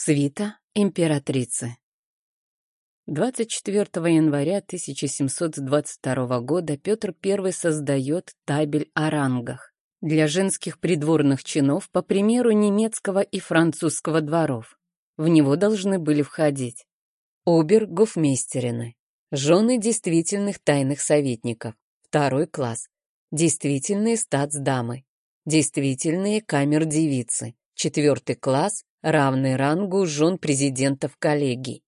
Свита императрицы 24 января 1722 года Петр I создает табель о рангах для женских придворных чинов по примеру немецкого и французского дворов. В него должны были входить обер-гофмейстерины, жены действительных тайных советников, второй класс, действительные статсдамы, действительные камер-девицы, четвертый класс, равный рангу жен президентов коллегий.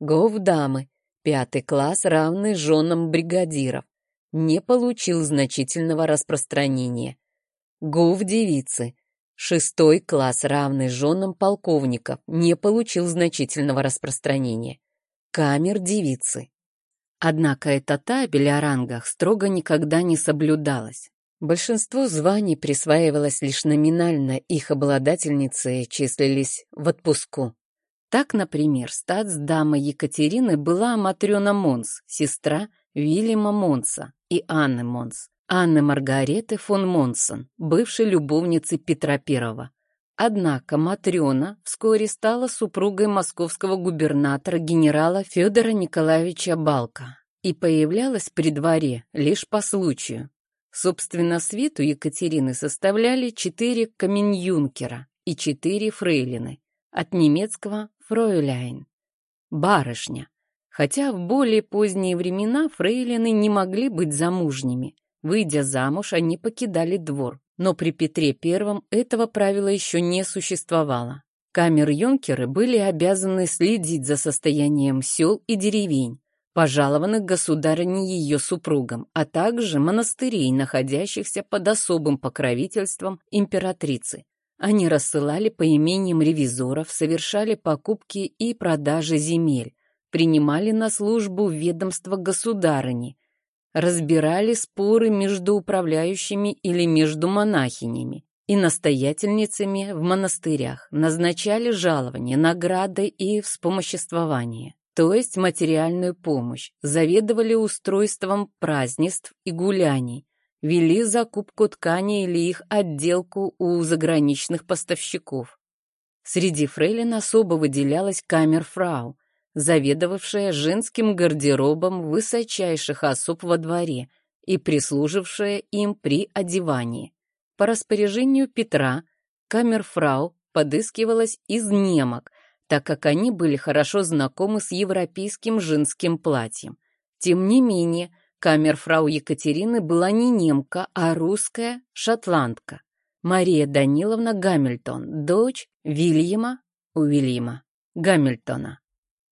Гов-дамы, пятый класс, равный женам бригадиров, не получил значительного распространения. Гов-девицы, шестой класс, равный женам полковников, не получил значительного распространения. Камер-девицы. Однако эта табель о рангах строго никогда не соблюдалась. Большинство званий присваивалось лишь номинально, их обладательницы числились в отпуску. Так, например, статс-дама Екатерины была Матрена Монс, сестра Вильяма Монса и Анны Монс, Анны Маргареты фон Монсон, бывшей любовницы Петра I. Однако Матрена вскоре стала супругой московского губернатора генерала Федора Николаевича Балка и появлялась при дворе лишь по случаю. Собственно, свиту Екатерины составляли четыре каменюнкера и четыре фрейлины, от немецкого «фройляйн» — барышня, хотя в более поздние времена фрейлины не могли быть замужними. Выйдя замуж, они покидали двор, но при Петре I этого правила еще не существовало. Камер-юнкеры были обязаны следить за состоянием сел и деревень, пожалованных государыней ее супругам, а также монастырей, находящихся под особым покровительством императрицы. Они рассылали по имениям ревизоров, совершали покупки и продажи земель, принимали на службу ведомства государыни, разбирали споры между управляющими или между монахинями и настоятельницами в монастырях, назначали жалования, награды и вспомоществование то есть материальную помощь, заведовали устройством празднеств и гуляний, вели закупку тканей или их отделку у заграничных поставщиков. Среди фрейлин особо выделялась камерфрау, заведовавшая женским гардеробом высочайших особ во дворе и прислужившая им при одевании. По распоряжению Петра камерфрау подыскивалась из немок, так как они были хорошо знакомы с европейским женским платьем. Тем не менее, камерфрау Екатерины была не немка, а русская шотландка. Мария Даниловна Гамильтон, дочь Вильяма Уильяма Гамильтона,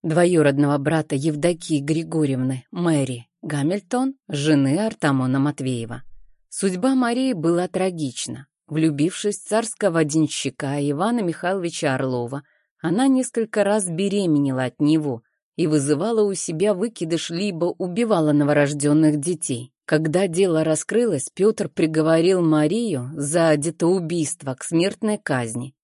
двоюродного брата Евдокии Григорьевны, Мэри Гамильтон, жены Артамона Матвеева. Судьба Марии была трагична. Влюбившись в царского денщика Ивана Михайловича Орлова, она несколько раз беременела от него и вызывала у себя выкидыш, либо убивала новорожденных детей. Когда дело раскрылось, Петр приговорил Марию за детоубийство к смертной казни.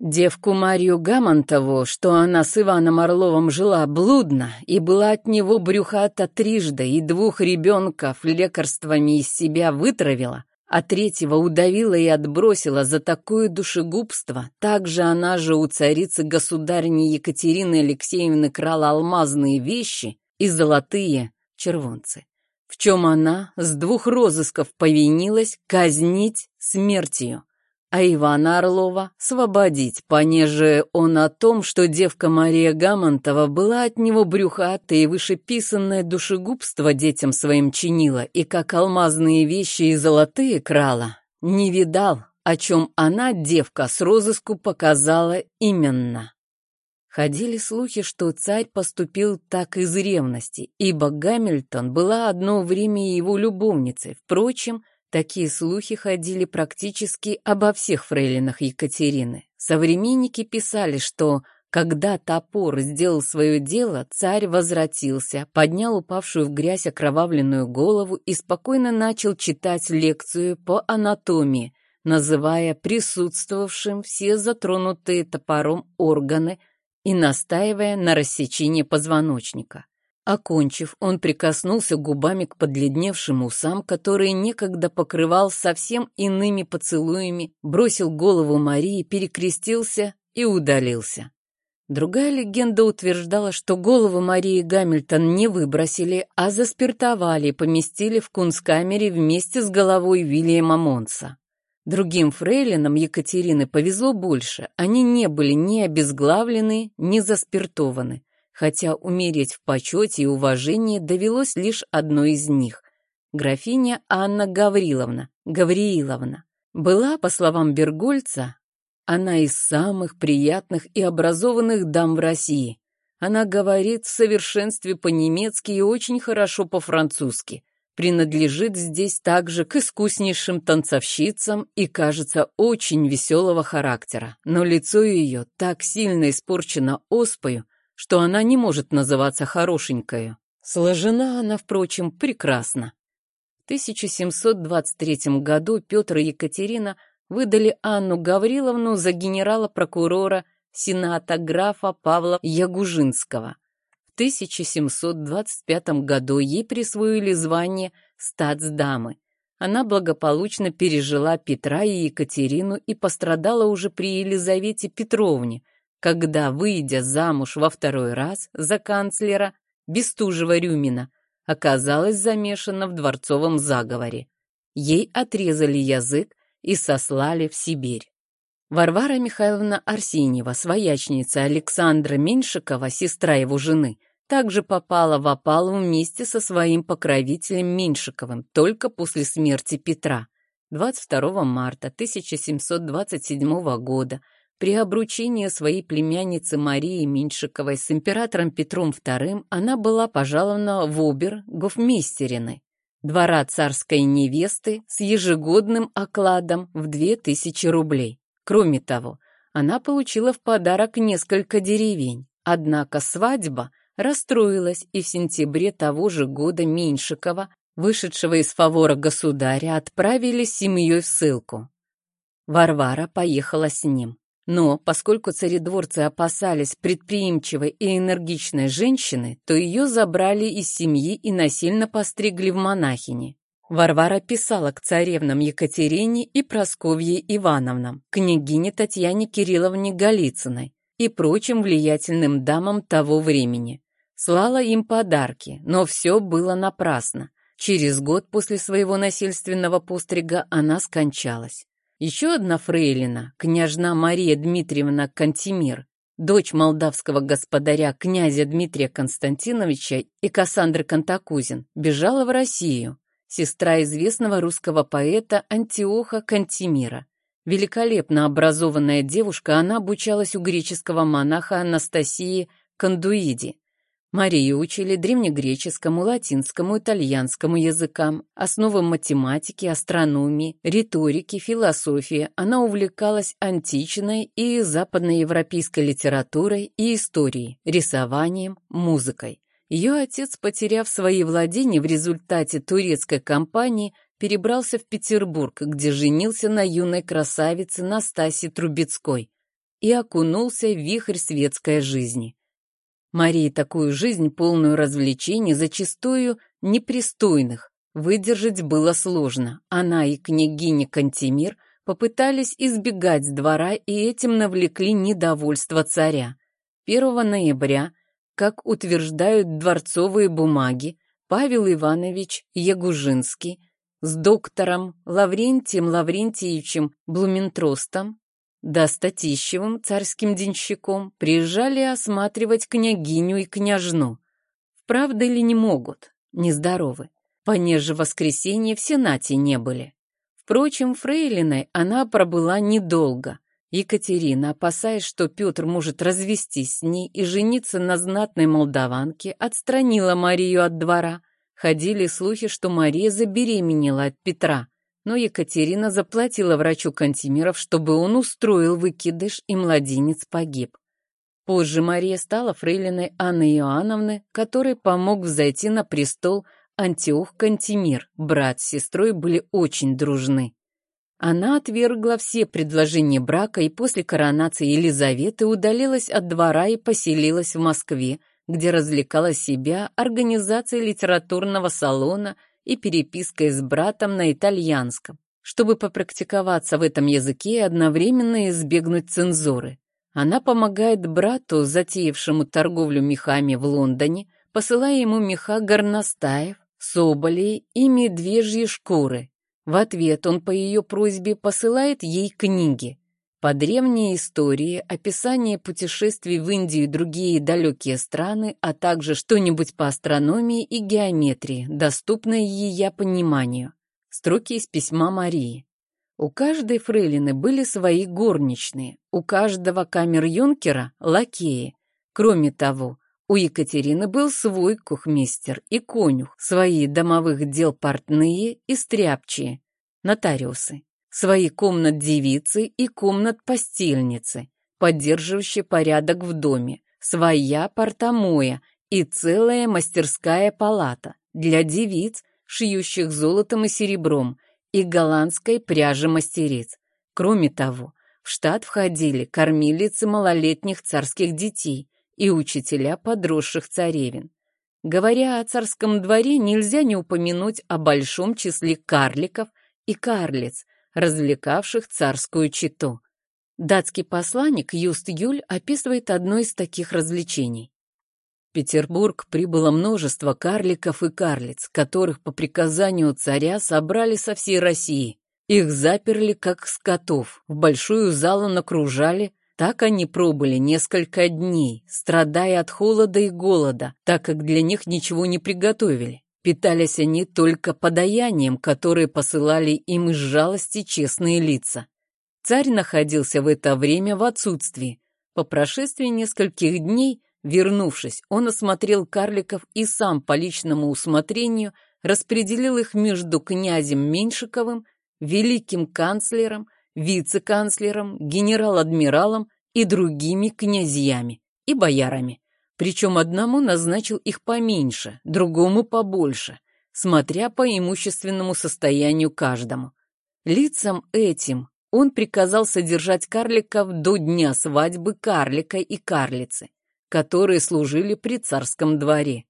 Девку Марию Гамонтову, что она с Иваном Орловым жила блудно и была от него брюхата трижды и двух ребенков лекарствами из себя вытравила, а третьего удавила и отбросила за такое душегубство. Также она же у царицы государни Екатерины Алексеевны крала алмазные вещи и золотые червонцы, в чем она с двух розысков повинилась казнить смертью а Ивана Орлова освободить, понеже он о том, что девка Мария Гамонтова была от него брюхатая и вышеписанное душегубство детям своим чинила и как алмазные вещи и золотые крала, не видал, о чем она, девка, с розыску показала именно. Ходили слухи, что царь поступил так из ревности, ибо Гамильтон была одно время его любовницей. Впрочем, Такие слухи ходили практически обо всех фрейлинах Екатерины. Современники писали, что когда топор сделал свое дело, царь возвратился, поднял упавшую в грязь окровавленную голову и спокойно начал читать лекцию по анатомии, называя присутствовавшим все затронутые топором органы и настаивая на рассечении позвоночника. Окончив, он прикоснулся губами к подледневшим усам, которые некогда покрывал совсем иными поцелуями, бросил голову Марии, перекрестился и удалился. Другая легенда утверждала, что голову Марии Гамильтон не выбросили, а заспиртовали и поместили в кунсткамере вместе с головой Вильяма Монса. Другим фрейлинам Екатерины повезло больше, они не были ни обезглавлены, ни заспиртованы, хотя умереть в почете и уважении довелось лишь одной из них. Графиня Анна Гавриловна, Гаврииловна, была, по словам Бергольца, она из самых приятных и образованных дам в России. Она говорит в совершенстве по-немецки и очень хорошо по-французски. Принадлежит здесь также к искуснейшим танцовщицам и кажется очень веселого характера. Но лицо ее так сильно испорчено оспою, что она не может называться хорошенькою. Сложена она, впрочем, прекрасно. В 1723 году Петр и Екатерина – выдали Анну Гавриловну за генерала-прокурора Сената графа Павла Ягужинского. В 1725 году ей присвоили звание статсдамы. Она благополучно пережила Петра и Екатерину и пострадала уже при Елизавете Петровне, когда, выйдя замуж во второй раз за канцлера Бестужева-Рюмина, оказалась замешана в дворцовом заговоре. Ей отрезали язык и сослали в Сибирь. Варвара Михайловна Арсеньева, своячница Александра Меньшикова, сестра его жены, также попала в опалу вместе со своим покровителем Меньшиковым только после смерти Петра. 22 марта 1727 года при обручении своей племянницы Марии Меньшиковой с императором Петром II она была пожалована в обер гофмейстерины двора царской невесты с ежегодным окладом в 2000 рублей. Кроме того, она получила в подарок несколько деревень. Однако свадьба расстроилась, и в сентябре того же года Меньшикова, вышедшего из фавора государя, отправили с семьей в ссылку. Варвара поехала с ним. Но поскольку царедворцы опасались предприимчивой и энергичной женщины, то ее забрали из семьи и насильно постригли в монахини. Варвара писала к царевнам Екатерине и Просковье Ивановнам, княгине Татьяне Кирилловне Голицыной и прочим влиятельным дамам того времени. Слала им подарки, но все было напрасно. Через год после своего насильственного пострига она скончалась. Еще одна фрейлина, княжна Мария Дмитриевна Кантемир, дочь молдавского господаря князя Дмитрия Константиновича и Кассандры Кантакузин, бежала в Россию, сестра известного русского поэта Антиоха Кантемира. Великолепно образованная девушка, она обучалась у греческого монаха Анастасии Кандуиди, Марию учили древнегреческому, латинскому, итальянскому языкам, основам математики, астрономии, риторики, философии. Она увлекалась античной и западноевропейской литературой и историей, рисованием, музыкой. Ее отец, потеряв свои владения в результате турецкой кампании, перебрался в Петербург, где женился на юной красавице Настасье Трубецкой и окунулся в вихрь светской жизни. Марии такую жизнь, полную развлечений, зачастую непристойных, выдержать было сложно. Она и княгиня Кантемир попытались избегать двора и этим навлекли недовольство царя. 1 ноября, как утверждают дворцовые бумаги, Павел Иванович Ягужинский с доктором Лаврентием Лаврентьевичем Блументростом да Статищевым, царским денщиком, приезжали осматривать княгиню и княжну. Вправда ли не могут? Нездоровы. Понеже воскресенье в Сенате не были. Впрочем, фрейлиной она пробыла недолго. Екатерина, опасаясь, что Петр может развестись с ней и жениться на знатной молдаванке, отстранила Марию от двора. Ходили слухи, что Мария забеременела от Петра – но Екатерина заплатила врачу Кантемиров, чтобы он устроил выкидыш, и младенец погиб. Позже Мария стала фрейлиной Анны Иоанновны, который помог взойти на престол Антиох Кантемир. Брат с сестрой были очень дружны. Она отвергла все предложения брака и после коронации Елизаветы удалилась от двора и поселилась в Москве, где развлекала себя организацией литературного салона – и перепиской с братом на итальянском, чтобы попрактиковаться в этом языке и одновременно избегнуть цензуры. Она помогает брату, затеявшему торговлю мехами в Лондоне, посылая ему меха горностаев, соболей и медвежьи шкуры. В ответ он по ее просьбе посылает ей книги. По древней истории, описание путешествий в Индию и другие далекие страны, а также что-нибудь по астрономии и геометрии, доступное ее пониманию. Строки из письма Марии. У каждой фрейлины были свои горничные, у каждого камер-юнкера — лакеи. Кроме того, у Екатерины был свой кухмистер и конюх, свои домовых дел портные и стряпчие, нотариусы свои комнат-девицы и комнат-постельницы, поддерживающие порядок в доме, своя портомоя и целая мастерская палата для девиц, шьющих золотом и серебром, и голландской пряжи мастериц. Кроме того, в штат входили кормилицы малолетних царских детей и учителя подросших царевин. Говоря о царском дворе, нельзя не упомянуть о большом числе карликов и карлиц, развлекавших царскую читу. Датский посланник Юст Юль описывает одно из таких развлечений. В Петербург прибыло множество карликов и карлиц, которых по приказанию царя собрали со всей России. Их заперли, как скотов, в большую залу накружали, так они пробыли несколько дней, страдая от холода и голода, так как для них ничего не приготовили. Питались они только подаянием, которое посылали им из жалости честные лица. Царь находился в это время в отсутствии. По прошествии нескольких дней, вернувшись, он осмотрел карликов и сам по личному усмотрению распределил их между князем Меньшиковым, великим канцлером, вице-канцлером, генерал-адмиралом и другими князьями и боярами. Причем одному назначил их поменьше, другому побольше, смотря по имущественному состоянию каждому. Лицам этим он приказал содержать карликов до дня свадьбы карлика и карлицы, которые служили при царском дворе.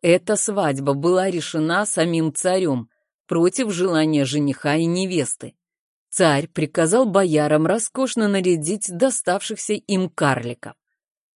Эта свадьба была решена самим царем против желания жениха и невесты. Царь приказал боярам роскошно нарядить доставшихся им карликов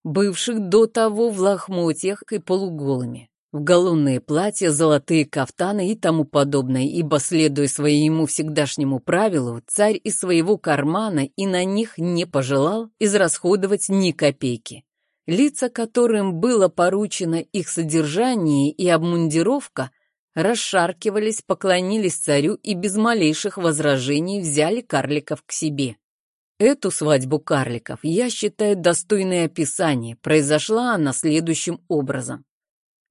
бывших до того в лохмотьях и полуголыми, в галунные платья, золотые кафтаны и тому подобное, ибо, следуя своему всегдашнему правилу, царь из своего кармана и на них не пожелал израсходовать ни копейки. Лица, которым было поручено их содержание и обмундировка, расшаркивались, поклонились царю и без малейших возражений взяли карликов к себе. Эту свадьбу карликов я считаю достойной описания. Произошла она следующим образом.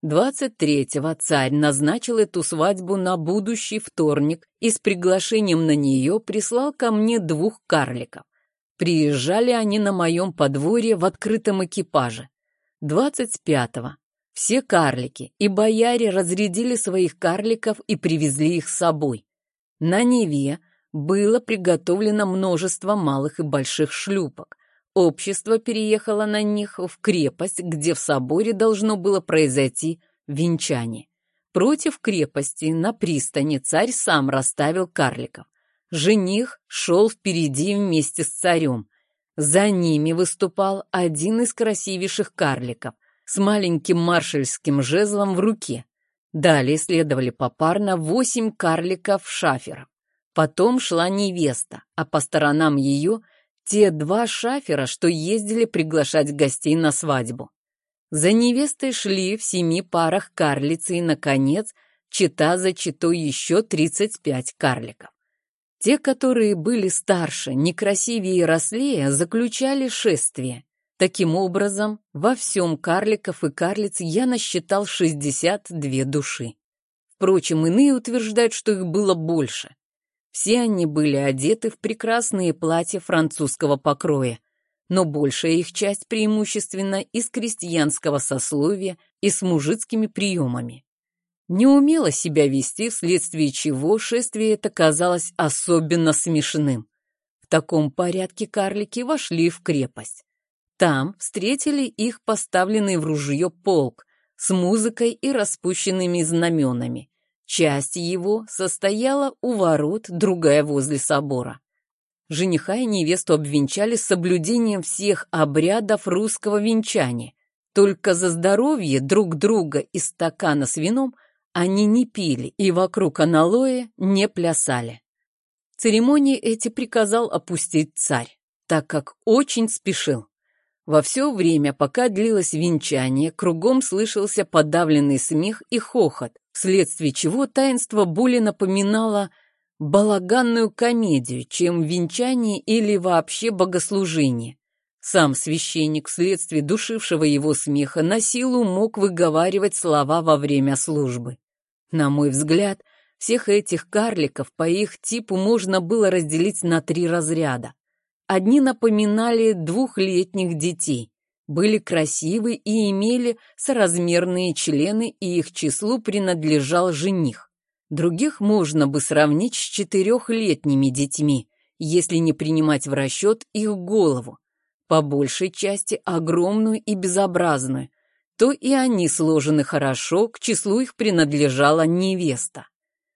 23-го царь назначил эту свадьбу на будущий вторник и с приглашением на нее прислал ко мне двух карликов. Приезжали они на моем подворье в открытом экипаже. 25-го все карлики и бояре разрядили своих карликов и привезли их с собой. На Неве было приготовлено множество малых и больших шлюпок. Общество переехало на них в крепость, где в соборе должно было произойти венчание. Против крепости на пристани царь сам расставил карликов. Жених шел впереди вместе с царем. За ними выступал один из красивейших карликов с маленьким маршальским жезлом в руке. Далее следовали попарно восемь карликов-шаферов. Потом шла невеста, а по сторонам ее те два шафера, что ездили приглашать гостей на свадьбу. За невестой шли в семи парах карлицы и, наконец, чита за читой еще 35 карликов. Те, которые были старше, некрасивее и рослее, заключали шествие. Таким образом, во всем карликов и карлиц я насчитал 62 души. Впрочем, иные утверждают, что их было больше. Все они были одеты в прекрасные платья французского покроя, но большая их часть преимущественно из крестьянского сословия и с мужицкими приемами. Не умела себя вести, вследствие чего шествие это казалось особенно смешным. В таком порядке карлики вошли в крепость. Там встретили их поставленный в ружье полк с музыкой и распущенными знаменами. Часть его состояла у ворот, другая возле собора. Жениха и невесту обвенчали с соблюдением всех обрядов русского венчания. Только за здоровье друг друга из стакана с вином они не пили и вокруг аналоя не плясали. Церемонии эти приказал опустить царь, так как очень спешил. Во все время, пока длилось венчание, кругом слышался подавленный смех и хохот, вследствие чего таинство более напоминало балаганную комедию, чем венчание или вообще богослужение. Сам священник, вследствие душившего его смеха, на силу мог выговаривать слова во время службы. На мой взгляд, всех этих карликов по их типу можно было разделить на три разряда. Одни напоминали двухлетних детей, были красивы и имели соразмерные члены, и их числу принадлежал жених. Других можно бы сравнить с четырехлетними детьми, если не принимать в расчет их голову, по большей части огромную и безобразную, то и они сложены хорошо, к числу их принадлежала невеста.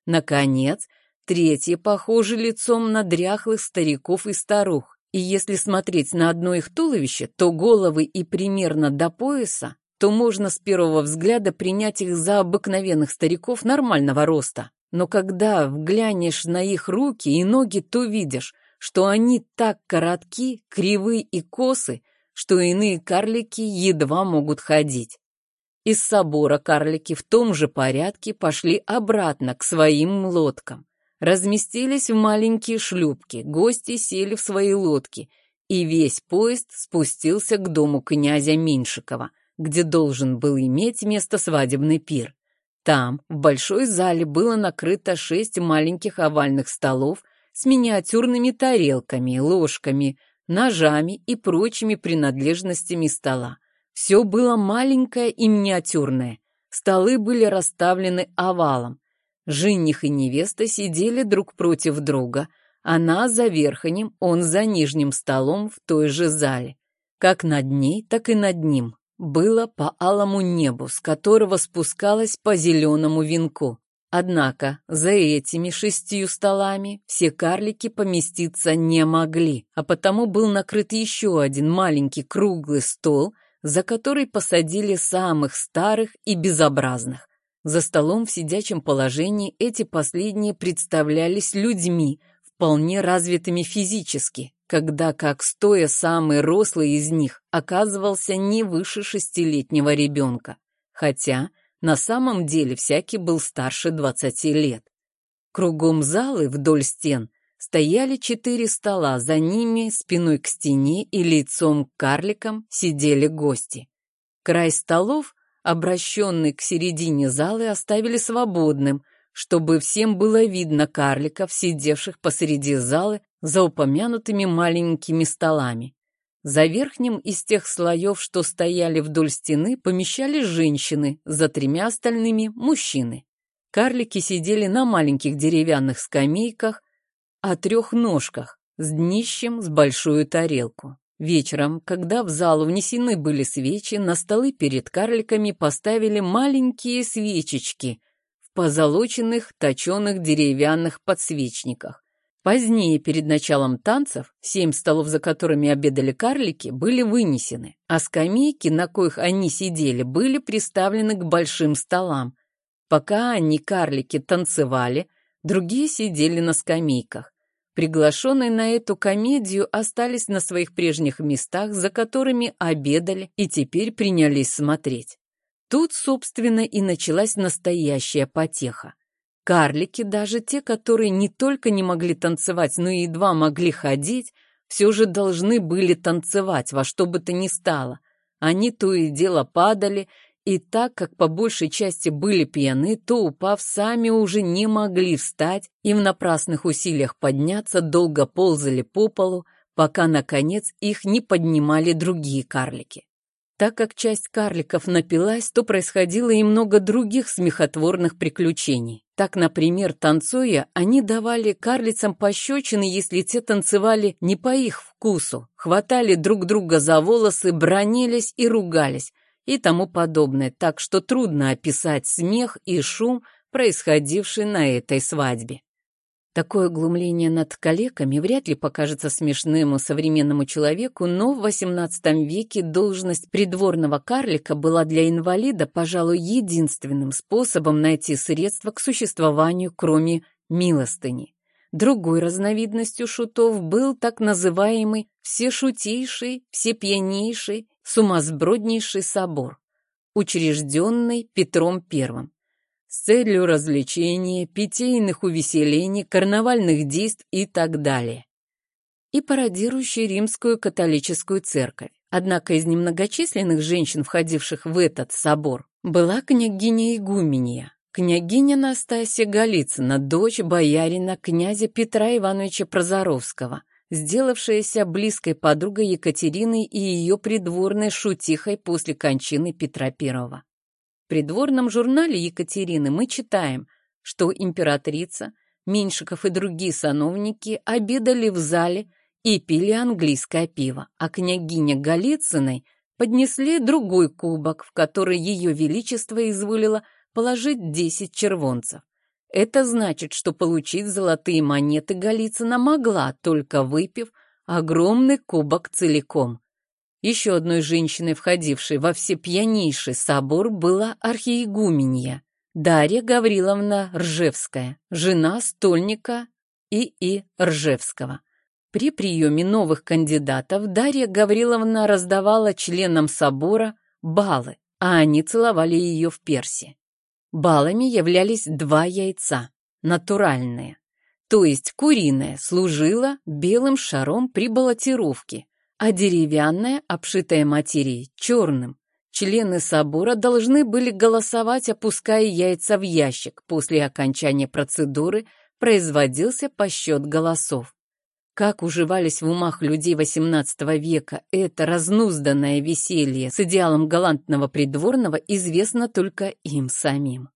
Наконец, третьи похожи лицом на дряхлых стариков и старух, и если смотреть на одно их туловище, то головы и примерно до пояса, то можно с первого взгляда принять их за обыкновенных стариков нормального роста. Но когда вглянешь на их руки и ноги, то видишь, что они так коротки, кривы и косы, что иные карлики едва могут ходить. Из собора карлики в том же порядке пошли обратно к своим лодкам разместились в маленькие шлюпки, гости сели в свои лодки, и весь поезд спустился к дому князя Меньшикова, где должен был иметь место свадебный пир. Там, в большой зале, было накрыто шесть маленьких овальных столов с миниатюрными тарелками, ложками, ножами и прочими принадлежностями стола. Все было маленькое и миниатюрное. Столы были расставлены овалом, Жених и невеста сидели друг против друга, она за верхним, он за нижним столом в той же зале. Как над ней, так и над ним было по алому небу, с которого спускалось по зеленому венку. Однако за этими шестью столами все карлики поместиться не могли, а потому был накрыт еще один маленький круглый стол, за который посадили самых старых и безобразных. За столом в сидячем положении эти последние представлялись людьми, вполне развитыми физически, когда как стоя самый рослый из них оказывался не выше шестилетнего ребенка, хотя на самом деле всякий был старше двадцати лет. Кругом залы вдоль стен стояли четыре стола, за ними спиной к стене и лицом к карликам сидели гости. Край столов обращенный к середине залы, оставили свободным, чтобы всем было видно карликов, сидевших посреди залы за упомянутыми маленькими столами. За верхним из тех слоев, что стояли вдоль стены, помещались женщины, за тремя остальными – мужчины. Карлики сидели на маленьких деревянных скамейках, о трех ножках, с днищем с большую тарелку. Вечером, когда в зал внесены были свечи, на столы перед карликами поставили маленькие свечечки в позолоченных точеных деревянных подсвечниках. Позднее, перед началом танцев, семь столов, за которыми обедали карлики, были вынесены, а скамейки, на коих они сидели, были приставлены к большим столам. Пока они, карлики, танцевали, другие сидели на скамейках. Приглашенные на эту комедию остались на своих прежних местах, за которыми обедали и теперь принялись смотреть. Тут, собственно, и началась настоящая потеха. Карлики, даже те, которые не только не могли танцевать, но и едва могли ходить, все же должны были танцевать во что бы то ни стало. Они то и дело падали и так как по большей части были пьяны, то, упав, сами уже не могли встать и в напрасных усилиях подняться долго ползали по полу, пока, наконец, их не поднимали другие карлики. Так как часть карликов напилась, то происходило и много других смехотворных приключений. Так, например, танцуя, они давали карлицам пощечины, если те танцевали не по их вкусу, хватали друг друга за волосы, бронились и ругались, и тому подобное, так что трудно описать смех и шум, происходивший на этой свадьбе. Такое глумление над калеками вряд ли покажется смешным современному человеку, но в XVIII веке должность придворного карлика была для инвалида, пожалуй, единственным способом найти средства к существованию, кроме милостыни. Другой разновидностью шутов был так называемый всешутейший, всепьянейший, сумасброднейший собор, учрежденный Петром I с целью развлечения, питейных увеселений, карнавальных действий и так далее. И пародирующий римскую католическую церковь. Однако из немногочисленных женщин, входивших в этот собор, была княгиня Игуменья, княгиня Настасья Голицына, дочь боярина князя Петра Ивановича Прозоровского, сделавшаяся близкой подругой Екатерины и ее придворной шутихой после кончины Петра I. В придворном журнале Екатерины мы читаем, что императрица, Меньшиков и другие сановники обедали в зале и пили английское пиво, а княгиня Голицыной поднесли другой кубок, в который ее величество изволило положить десять червонцев. Это значит, что получить золотые монеты Голицына могла, только выпив огромный кубок целиком. Еще одной женщиной, входившей во всепьянейший собор, была архиегуменья Дарья Гавриловна Ржевская, жена стольника И.И. Ржевского. При приеме новых кандидатов Дарья Гавриловна раздавала членам собора баллы, а они целовали ее в перси. Баллами являлись два яйца, натуральные, то есть куриное служило белым шаром при баллотировке, а деревянная, обшитая материей, черным. Члены собора должны были голосовать, опуская яйца в ящик. После окончания процедуры производился посчет голосов. Как уживались в умах людей XVIII века это разнузданное веселье с идеалом галантного придворного, известно только им самим.